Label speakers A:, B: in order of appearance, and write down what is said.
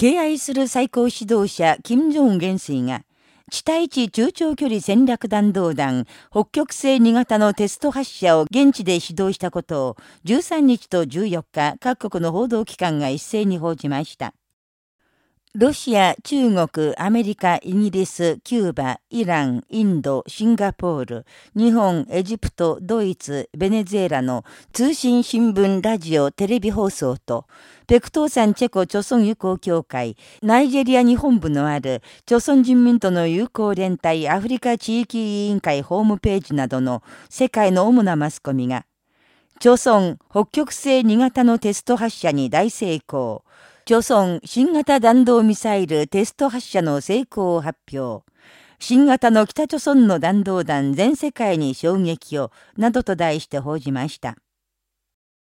A: 敬愛する最高指導者、金正恩元帥が、地対地中長距離戦略弾道弾、北極星2型のテスト発射を現地で指導したことを、13日と14日、各国の報道機関が一斉に報じました。ロシア、中国、アメリカ、イギリス、キューバ、イラン、インド、シンガポール、日本、エジプト、ドイツ、ベネズエラの通信新聞、ラジオ、テレビ放送と、ペクトーサンチェコ朝鮮友好協会、ナイジェリア日本部のある、朝鮮人民との友好連帯アフリカ地域委員会ホームページなどの世界の主なマスコミが、朝鮮北極星2型のテスト発射に大成功。朝鮮新型弾道ミサイルテスト発射の成功を発表。新型の北朝鮮の弾道弾全世界に衝撃を、などと題して報じました。